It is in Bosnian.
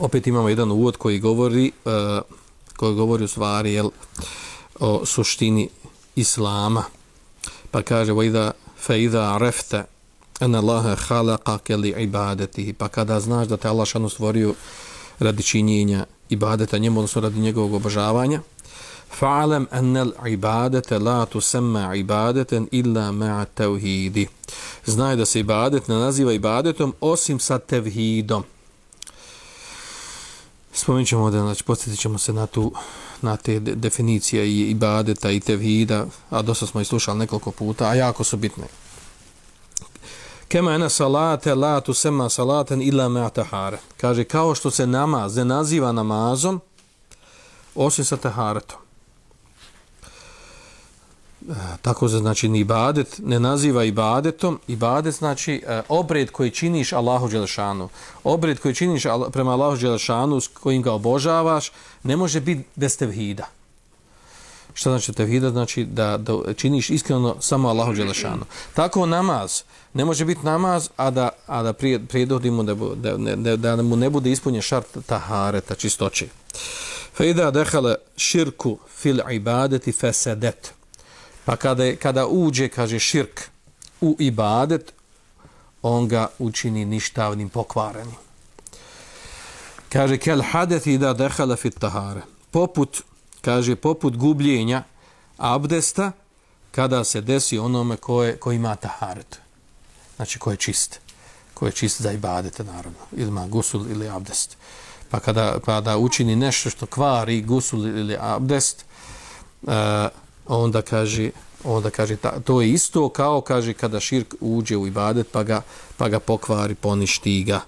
opet imamo jedan uvod koji govori uh, koji govori u stvari jel, o suštini islama. Pa kaže vajda fe idha arefte en Allahe halakake li ibadeti pa kada znaš da te Allah šanu stvorio radi činjenja ibadeta njemu odnosno radi njegovog obožavanja fa'alam anna al-ibadata la tusamma ibadatan illa ma'a tauhidi znaj da se ibadet ne naziva ibadetom osim sa tevhidom. Spomenut ćemo ovdje, znači podsjetit ćemo se na tu na te definicije i ibadeta i tevhida, a dosta smo i slušali nekoliko puta, a jako su bitne. Kema ena salate la tu sema salaten ila me tahare. Kaže, kao što se namaz ne naziva namazom, osim sa taharetom. Tako se znači ni ibadet ne naziva ibadetom ibadet znači e, obred koji činiš Allahu Đelešanu. obred koji činiš prema Allahu Đelešanu s kojim ga obožavaš ne može biti bez tevhida šta znači tevhida znači da, da činiš iskreno samo Allahu Đelešanu. tako namaz ne može biti namaz a da a da prije prijedodimo da, da, da, da mu ne bude ispunjen šart tahareta čistoće fa ida dehala širku fil ibadeti fesedetu. Pa kada, kada uđe, kaže širk u ibadet, on ga učini ništavnim pokvarenim. Kaže, kel hadet da dehala fit tahare. Poput, kaže, poput gubljenja abdesta, kada se desi onome koje, ko ima taharet. Znači, ko je čist. Ko je čist za ibadete, naravno. Ili ima gusul ili abdest. Pa kada, pa da učini nešto što kvari gusul ili abdest, uh, onda kaže onda kaže ta, to je isto kao kaže kada širk uđe u ibadet pa ga pa ga pokvari poništi ga.